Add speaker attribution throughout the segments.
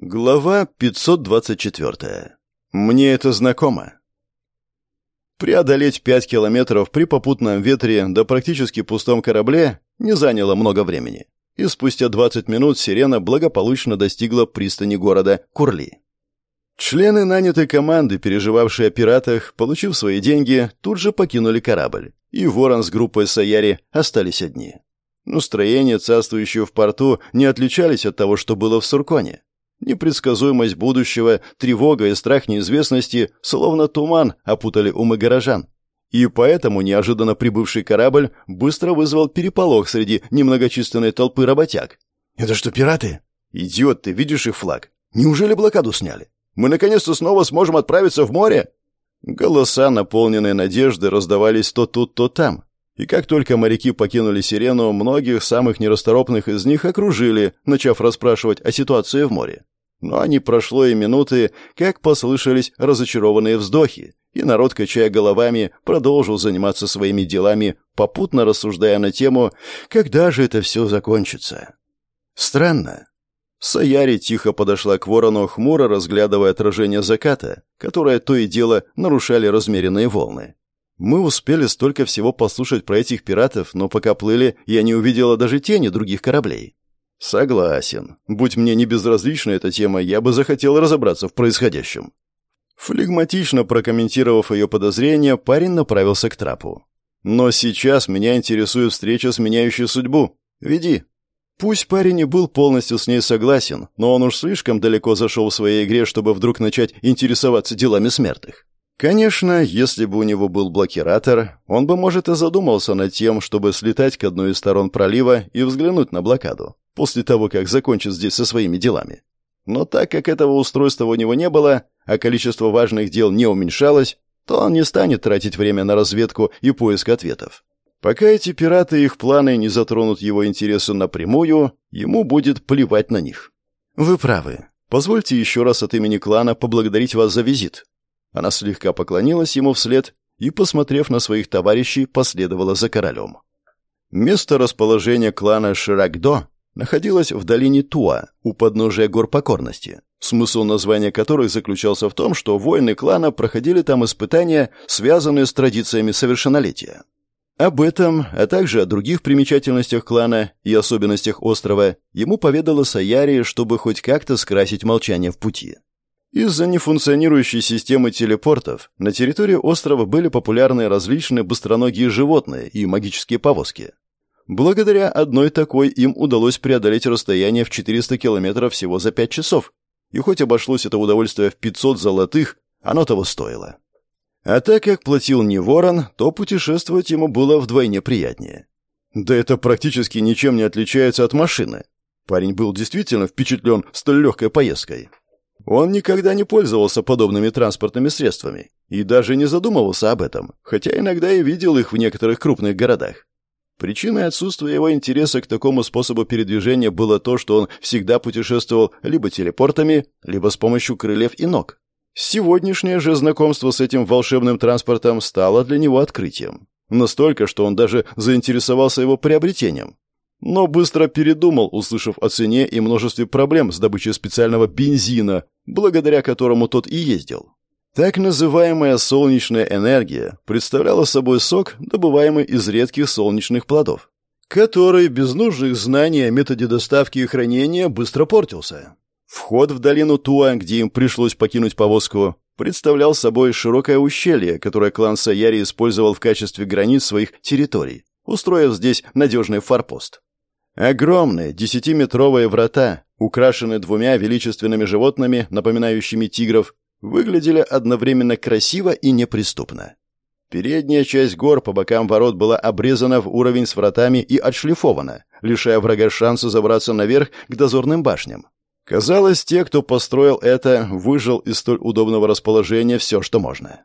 Speaker 1: Глава 524. Мне это знакомо. Преодолеть пять километров при попутном ветре до практически пустом корабле не заняло много времени. И спустя 20 минут сирена благополучно достигла пристани города Курли. Члены нанятой команды, переживавшие о пиратах, получив свои деньги, тут же покинули корабль, и Ворон с группой Саяри остались одни. Настроения, царствующие в порту, не отличались от того, что было в Сурконе. Непредсказуемость будущего, тревога и страх неизвестности, словно туман, опутали умы горожан. И поэтому неожиданно прибывший корабль быстро вызвал переполох среди немногочисленной толпы работяг.
Speaker 2: «Это что, пираты?»
Speaker 1: «Идиот, ты видишь их флаг? Неужели блокаду сняли? Мы наконец-то снова сможем отправиться в море?» Голоса, наполненные надеждой, раздавались то тут, то там. И как только моряки покинули сирену, многих самых нерасторопных из них окружили, начав расспрашивать о ситуации в море. Но не прошло и минуты, как послышались разочарованные вздохи, и народ, качая головами, продолжил заниматься своими делами, попутно рассуждая на тему «Когда же это все закончится?». Странно. Саяри тихо подошла к ворону, хмуро разглядывая отражение заката, которое то и дело нарушали размеренные волны. Мы успели столько всего послушать про этих пиратов, но пока плыли, я не увидела даже тени других кораблей. Согласен. Будь мне не безразлична эта тема, я бы захотел разобраться в происходящем. Флегматично прокомментировав ее подозрения, парень направился к трапу. Но сейчас меня интересует встреча с меняющей судьбу. Веди. Пусть парень и был полностью с ней согласен, но он уж слишком далеко зашел в своей игре, чтобы вдруг начать интересоваться делами смертных. Конечно, если бы у него был блокиратор, он бы, может, и задумался над тем, чтобы слетать к одной из сторон пролива и взглянуть на блокаду, после того, как закончит здесь со своими делами. Но так как этого устройства у него не было, а количество важных дел не уменьшалось, то он не станет тратить время на разведку и поиск ответов. Пока эти пираты и их планы не затронут его интересы напрямую, ему будет плевать на них. Вы правы. Позвольте еще раз от имени клана поблагодарить вас за визит. Она слегка поклонилась ему вслед и, посмотрев на своих товарищей, последовала за королем. Место расположения клана Ширакдо находилось в долине Туа, у подножия гор покорности, смысл названия которых заключался в том, что воины клана проходили там испытания, связанные с традициями совершеннолетия. Об этом, а также о других примечательностях клана и особенностях острова ему поведала Саяри, чтобы хоть как-то скрасить молчание в пути. Из-за нефункционирующей системы телепортов на территории острова были популярны различные быстроногие животные и магические повозки. Благодаря одной такой им удалось преодолеть расстояние в 400 километров всего за 5 часов. И хоть обошлось это удовольствие в 500 золотых, оно того стоило. А так как платил не ворон, то путешествовать ему было вдвойне приятнее. Да это практически ничем не отличается от машины. Парень был действительно впечатлен столь легкой поездкой. Он никогда не пользовался подобными транспортными средствами и даже не задумывался об этом, хотя иногда и видел их в некоторых крупных городах. Причиной отсутствия его интереса к такому способу передвижения было то, что он всегда путешествовал либо телепортами, либо с помощью крыльев и ног. Сегодняшнее же знакомство с этим волшебным транспортом стало для него открытием. Настолько, что он даже заинтересовался его приобретением но быстро передумал, услышав о цене и множестве проблем с добычей специального бензина, благодаря которому тот и ездил. Так называемая солнечная энергия представляла собой сок, добываемый из редких солнечных плодов, который без нужных знаний о методе доставки и хранения быстро портился. Вход в долину Туа, где им пришлось покинуть повозку, представлял собой широкое ущелье, которое клан Саяри использовал в качестве границ своих территорий, устроив здесь надежный форпост. Огромные десятиметровые врата, украшенные двумя величественными животными, напоминающими тигров, выглядели одновременно красиво и неприступно. Передняя часть гор по бокам ворот была обрезана в уровень с вратами и отшлифована, лишая врага шанса забраться наверх к дозорным башням. Казалось, те, кто построил это, выжил из столь удобного расположения все, что можно.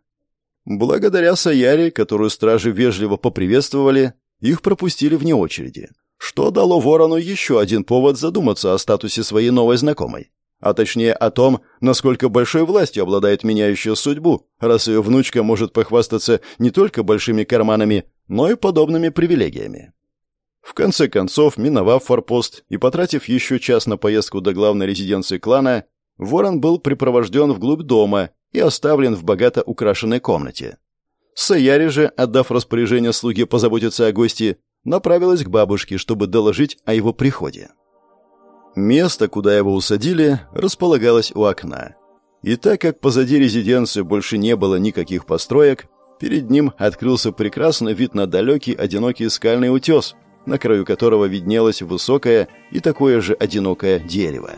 Speaker 1: Благодаря Саяре, которую стражи вежливо поприветствовали, их пропустили вне очереди, что дало Ворону еще один повод задуматься о статусе своей новой знакомой. А точнее о том, насколько большой властью обладает меняющая судьбу, раз ее внучка может похвастаться не только большими карманами, но и подобными привилегиями. В конце концов, миновав форпост и потратив еще час на поездку до главной резиденции клана, ворон был припровожден вглубь дома и оставлен в богато украшенной комнате. Саяри же, отдав распоряжение слуге позаботиться о гости, направилась к бабушке, чтобы доложить о его приходе. Место, куда его усадили, располагалось у окна. И так как позади резиденции больше не было никаких построек, перед ним открылся прекрасный вид на далекий одинокий скальный утес, на краю которого виднелось высокое и такое же одинокое дерево.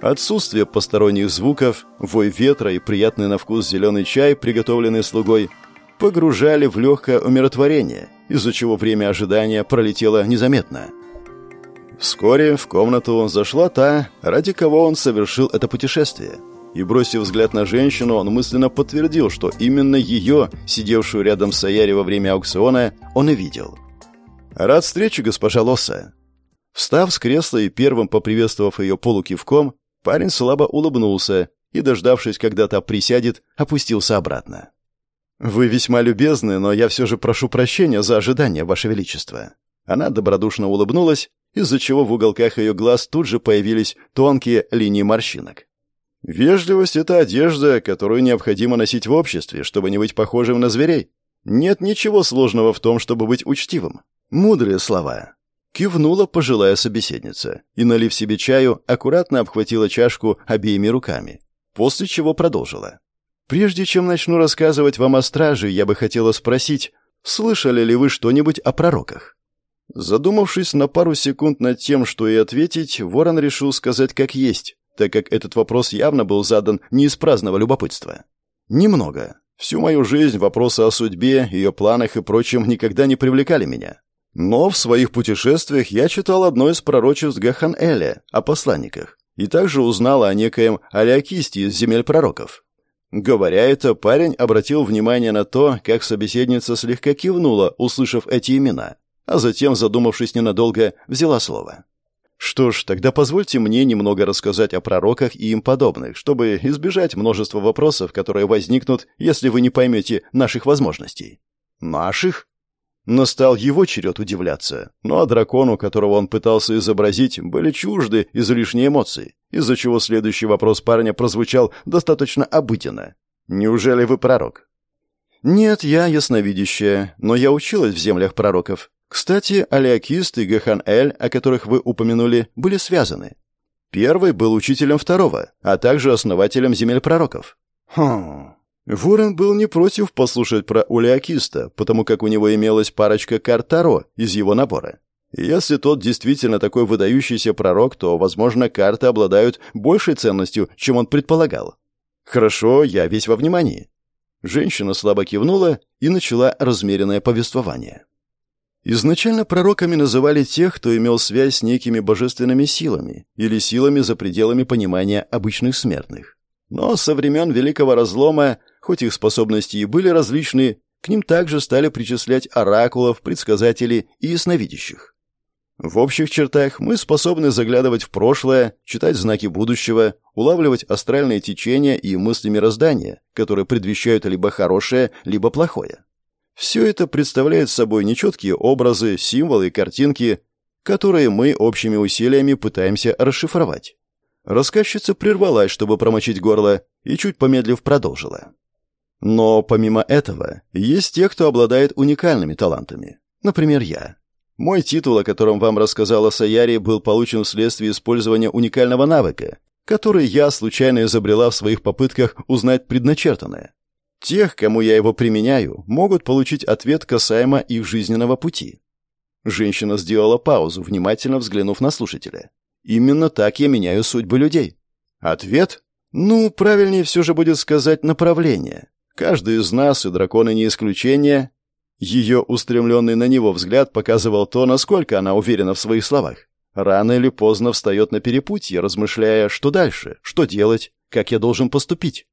Speaker 1: Отсутствие посторонних звуков, вой ветра и приятный на вкус зеленый чай, приготовленный слугой, погружали в легкое умиротворение, из-за чего время ожидания пролетело незаметно. Вскоре в комнату зашла та, ради кого он совершил это путешествие. И, бросив взгляд на женщину, он мысленно подтвердил, что именно ее, сидевшую рядом с Аяри во время аукциона, он и видел. «Рад встрече, госпожа Лосса». Встав с кресла и первым поприветствовав ее полукивком, парень слабо улыбнулся и, дождавшись, когда та присядет, опустился обратно. «Вы весьма любезны, но я все же прошу прощения за ожидание, Ваше Величество». Она добродушно улыбнулась, из-за чего в уголках ее глаз тут же появились тонкие линии морщинок. «Вежливость — это одежда, которую необходимо носить в обществе, чтобы не быть похожим на зверей. Нет ничего сложного в том, чтобы быть учтивым. Мудрые слова». Кивнула пожилая собеседница и, налив себе чаю, аккуратно обхватила чашку обеими руками, после чего продолжила. Прежде чем начну рассказывать вам о страже, я бы хотела спросить, слышали ли вы что-нибудь о пророках? Задумавшись на пару секунд над тем, что и ответить, Ворон решил сказать как есть, так как этот вопрос явно был задан не из праздного любопытства. Немного. Всю мою жизнь вопросы о судьбе, ее планах и прочем никогда не привлекали меня. Но в своих путешествиях я читал одно из пророчеств Гахан-Эля о посланниках и также узнал о некоем Алиакисте из земель пророков. Говоря это, парень обратил внимание на то, как собеседница слегка кивнула, услышав эти имена, а затем, задумавшись ненадолго, взяла слово. Что ж, тогда позвольте мне немного рассказать о пророках и им подобных, чтобы избежать множества вопросов, которые возникнут, если вы не поймете наших возможностей. Наших? Настал его черед удивляться, но дракону, которого он пытался изобразить, были чужды излишние эмоции, из-за чего следующий вопрос парня прозвучал достаточно обыденно. «Неужели вы пророк?» «Нет, я ясновидящая, но я училась в землях пророков. Кстати, Алиакист и Гахан-Эль, о которых вы упомянули, были связаны. Первый был учителем второго, а также основателем земель пророков». «Хм...» Ворон был не против послушать про Улиакиста, потому как у него имелась парочка карт Таро из его набора. если тот действительно такой выдающийся пророк, то, возможно, карты обладают большей ценностью, чем он предполагал. «Хорошо, я весь во внимании». Женщина слабо кивнула и начала размеренное повествование. Изначально пророками называли тех, кто имел связь с некими божественными силами или силами за пределами понимания обычных смертных. Но со времен Великого Разлома Хоть их способности и были различны, к ним также стали причислять оракулов, предсказателей и ясновидящих. В общих чертах мы способны заглядывать в прошлое, читать знаки будущего, улавливать астральные течения и мысли мироздания, которые предвещают либо хорошее, либо плохое. Все это представляет собой нечеткие образы, символы картинки, которые мы общими усилиями пытаемся расшифровать. Рассказчица прервалась, чтобы промочить горло, и чуть помедлив продолжила. Но помимо этого, есть те, кто обладает уникальными талантами. Например, я. Мой титул, о котором вам рассказала Саяри, был получен вследствие использования уникального навыка, который я случайно изобрела в своих попытках узнать предначертанное. Тех, кому я его применяю, могут получить ответ касаемо их жизненного пути. Женщина сделала паузу, внимательно взглянув на слушателя. Именно так я меняю судьбы людей. Ответ? Ну, правильнее все же будет сказать направление. Каждый из нас, и драконы не исключение, ее устремленный на него взгляд показывал то, насколько она уверена в своих словах. Рано или поздно встает на перепутье, размышляя, что дальше, что делать, как я должен поступить.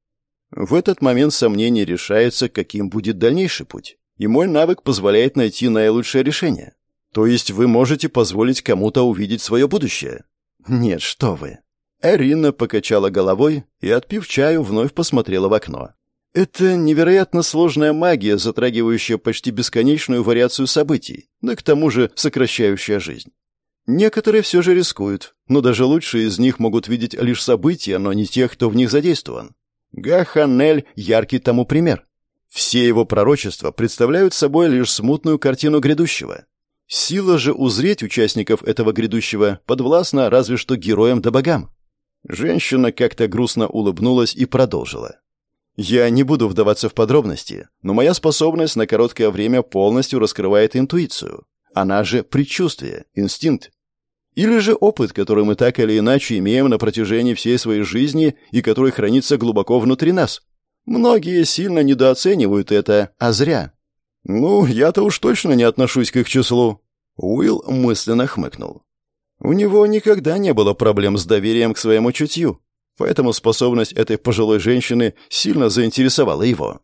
Speaker 1: В этот момент сомнение решается, каким будет дальнейший путь. И мой навык позволяет найти наилучшее решение. То есть вы можете позволить кому-то увидеть свое будущее? Нет, что вы. Эрина покачала головой и, отпив чаю, вновь посмотрела в окно. Это невероятно сложная магия, затрагивающая почти бесконечную вариацию событий, да к тому же сокращающая жизнь. Некоторые все же рискуют, но даже лучшие из них могут видеть лишь события, но не тех, кто в них задействован. Гаханель – яркий тому пример. Все его пророчества представляют собой лишь смутную картину грядущего. Сила же узреть участников этого грядущего подвластна разве что героям да богам. Женщина как-то грустно улыбнулась и продолжила. «Я не буду вдаваться в подробности, но моя способность на короткое время полностью раскрывает интуицию. Она же предчувствие, инстинкт. Или же опыт, который мы так или иначе имеем на протяжении всей своей жизни и который хранится глубоко внутри нас. Многие сильно недооценивают это, а зря. Ну, я-то уж точно не отношусь к их числу. Уилл мысленно хмыкнул. У него никогда не было проблем с доверием к своему чутью, поэтому способность этой пожилой женщины сильно заинтересовала его.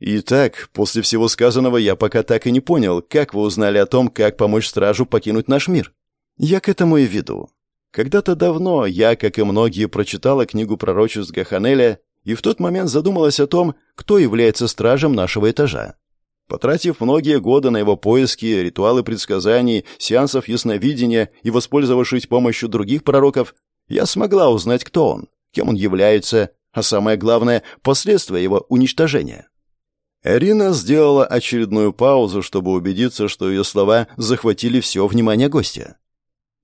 Speaker 1: Итак, после всего сказанного я пока так и не понял, как вы узнали о том, как помочь стражу покинуть наш мир. Я к этому и веду. Когда-то давно я, как и многие, прочитала книгу пророчеств Гаханеля и в тот момент задумалась о том, кто является стражем нашего этажа. Потратив многие годы на его поиски, ритуалы предсказаний, сеансов ясновидения и воспользовавшись помощью других пророков, я смогла узнать, кто он, кем он является, а самое главное – последствия его уничтожения. Эрина сделала очередную паузу, чтобы убедиться, что ее слова захватили все внимание гостя.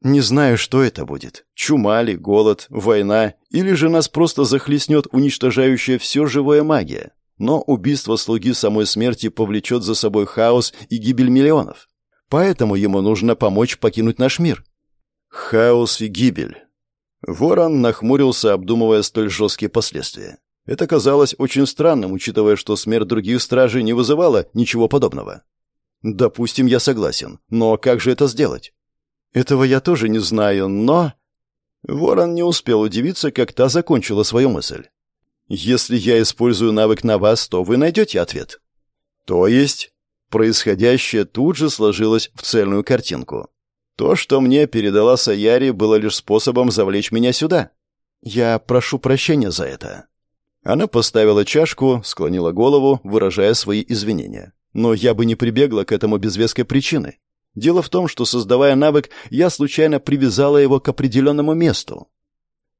Speaker 1: Не знаю, что это будет. Чума ли, голод, война, или же нас просто захлестнет уничтожающая все живое магия. Но убийство слуги самой смерти повлечет за собой хаос и гибель миллионов. Поэтому ему нужно помочь покинуть наш мир. Хаос и гибель. Ворон нахмурился, обдумывая столь жесткие последствия. Это казалось очень странным, учитывая, что смерть других стражей не вызывала ничего подобного. Допустим, я согласен, но как же это сделать? Этого я тоже не знаю, но... Ворон не успел удивиться, как та закончила свою мысль. Если я использую навык на вас, то вы найдете ответ. То есть, происходящее тут же сложилось в цельную картинку. То, что мне передала Саяри, было лишь способом завлечь меня сюда. Я прошу прощения за это. Она поставила чашку, склонила голову, выражая свои извинения. Но я бы не прибегла к этому без веской причины. Дело в том, что, создавая навык, я случайно привязала его к определенному месту.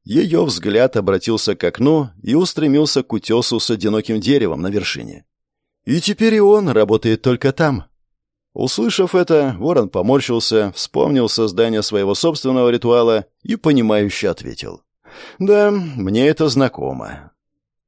Speaker 1: Ее взгляд обратился к окну и устремился к утесу с одиноким деревом на вершине. И теперь и он работает только там. Услышав это, ворон поморщился, вспомнил создание своего собственного ритуала и, понимающе ответил. «Да, мне это знакомо.